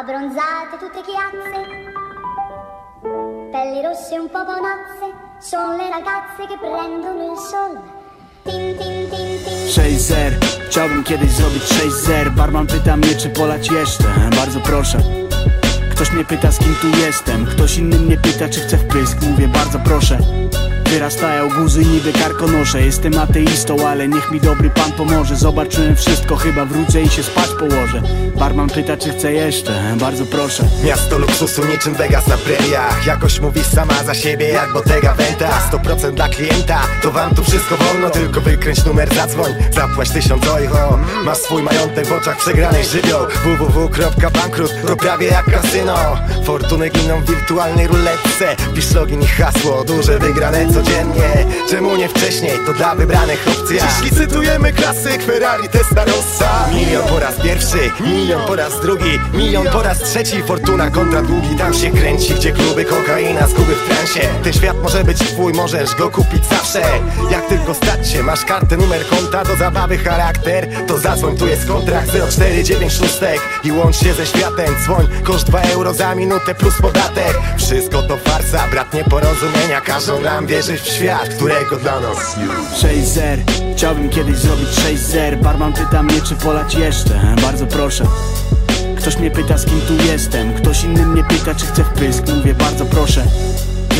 abbronzate tutte chiazze, pelli rosse un po' bonazze, sono le ragazze che prendono il sol. Tin tin tin tin. 6 zer. Chciałbym kiedyś zrobić 6 zer. Barman pyta mnie czy polać jeszcze. Bardzo proszę. Ktoś mnie pyta z kim tu jestem. Ktoś inny mnie pyta czy chcę wprysk. Mówię bardzo proszę Wyrastają guzy niby karkonosze. Jestem ateistą, ale niech mi dobry pan pomoże. Zobaczyłem wszystko, chyba wrócę i się spać położę. Barman pyta czy chcę jeszcze? Bardzo proszę. Miasto luksusu niczym Vegas na Jakoś mówisz sama za siebie jak Bottega Venta. 100% dla klienta, to wam tu wszystko wolno. Tylko wykręć numer, zadzwoń, zapłać tysiąc euro Masz swój majątek w oczach przegranej żywioł. www.bankrut to prawie jak kasyno. Fortuny giną w wirtualnej ruletce. Pisz login i hasło, duże wygrane codziennie. Czemu nie wcześniej, to dla wybranych opcji Dziś licytujemy klasyk Ferrari Testarossa Milion po raz pierwszy, milion po raz drugi Milion po raz trzeci, fortuna kontra długi Tam się kręci, gdzie kluby, kokaina, zguby w transie. Ten świat może być twój, możesz go kupić zawsze. Jak tylko stać się, masz kartę, numer konta Do zabawy charakter, to zadzwoń, tu jest kontrakt 0496 i łącz się ze światem Dzwoń, koszt 2 euro za minutę plus podatek. Wszystko to farsa, brat nieporozumienia Każą nam wierzyć w świat, którego dla nas 6 zer Chciałbym kiedyś zrobić 6 zer Barman pyta mnie czy polać jeszcze. Bardzo proszę. Ktoś mnie pyta z kim tu jestem. Ktoś inny mnie pyta czy chcę wprysk Mówię bardzo proszę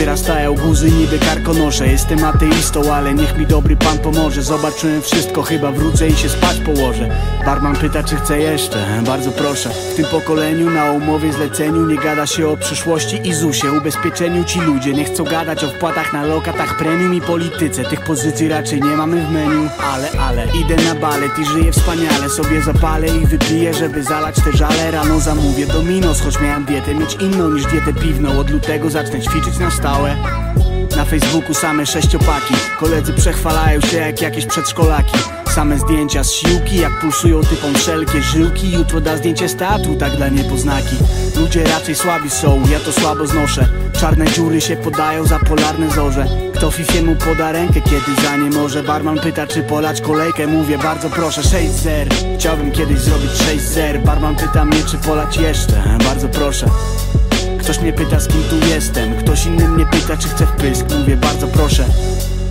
Wyrastają guzy niby karkonosze. Jestem ateistą, ale niech mi dobry pan pomoże. Zobaczyłem wszystko, chyba wrócę i się spać położę. Barman pyta czy chcę jeszcze, bardzo proszę. W tym pokoleniu na umowie zleceniu Nie gada się o przyszłości i ZUSie. Ubezpieczeniu ci ludzie nie chcą gadać o wpłatach na lokatach premium i polityce. Tych pozycji raczej nie mamy w menu. Ale, ale, idę na balet i żyję wspaniale. Sobie zapalę i wypiję, żeby zalać te żale. Rano zamówię dominos, choć miałem dietę Mieć inną niż dietę piwną. Od lutego zacznę ćwiczyć na stałe na Facebooku same sześciopaki. Koledzy przechwalają się jak jakieś przedszkolaki. Same zdjęcia z siłki, jak pulsują typom wszelkie żyłki. Jutro da zdjęcie statu, tak dla niepoznaki. Ludzie raczej słabi są, ja to słabo znoszę. Czarne dziury się podają za polarne zorze. Kto fifiemu poda rękę, kiedy za nie może? Barman pyta, czy polać kolejkę? Mówię, bardzo proszę, 6 zer. Chciałbym kiedyś zrobić 6 zer. Barman pyta mnie, czy polać jeszcze? Bardzo proszę Ktoś mnie pyta z kim tu jestem. Ktoś inny mnie pyta czy chcę wprysk Mówię bardzo proszę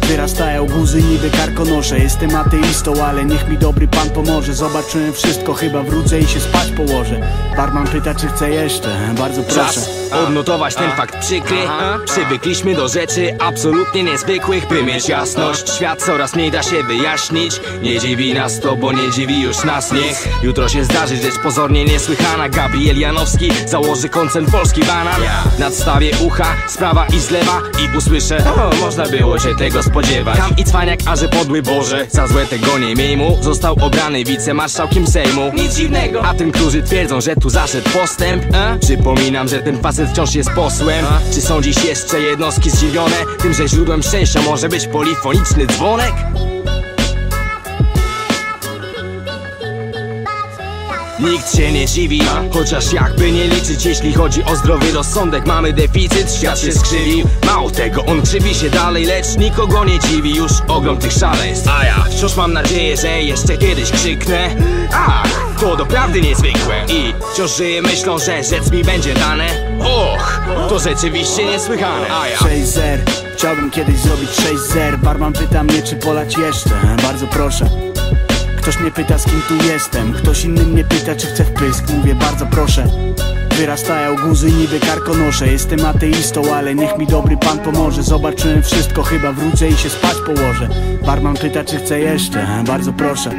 Wyrastają guzy niby karkonosze. Jestem ateistą, ale niech mi dobry pan pomoże. Zobaczyłem wszystko, chyba wrócę i się spać położę. Barman pyta czy chcę jeszcze? Bardzo proszę. Czas odnotować ten fakt. Przykry. Przywykliśmy do rzeczy absolutnie niezwykłych By mieć jasność, świat coraz mniej da się wyjaśnić. Nie dziwi nas to, bo nie dziwi już nas niech Jutro się zdarzy rzecz pozornie niesłychana. Gabriel Janowski założy koncern Polski Banan. Nadstawię ucha, sprawa i zlewa I usłyszę, o, można było się tego spodziewać Kam i cwaniak, a że podły Boże. Za złe tego nie miej mu. Został obrany wicemarszałkiem Sejmu. Nic dziwnego. A tym, którzy twierdzą, że tu zaszedł postęp e? Przypominam, że ten facet wciąż jest posłem. Czy są dziś jeszcze jednostki zdziwione? Tym, że źródłem szczęścia może być polifoniczny dzwonek? Nikt się nie dziwi, chociaż jakby nie liczyć Jeśli chodzi o zdrowy rozsądek Mamy deficyt, świat się skrzywił. Mało tego, on krzywi się dalej Lecz nikogo nie dziwi już ogrom tych szaleństw. A ja wciąż mam nadzieję, że jeszcze kiedyś krzyknę. Ach, to doprawdy niezwykłe. I wciąż żyję myślą, że rzec mi będzie dane. Och, to rzeczywiście niesłychane. A ja 6 zer. Chciałbym kiedyś zrobić 6 zer. Barman pyta mnie czy polać jeszcze. Bardzo proszę Ktoś mnie pyta z kim tu jestem. Ktoś inny mnie pyta czy chcę wprysk Mówię bardzo proszę. Wyrastają guzy niby karkonosze. Jestem ateistą, ale niech mi dobry pan pomoże. Zobaczyłem wszystko, chyba wrócę i się spać położę. Barman pyta czy chcę jeszcze. Bardzo proszę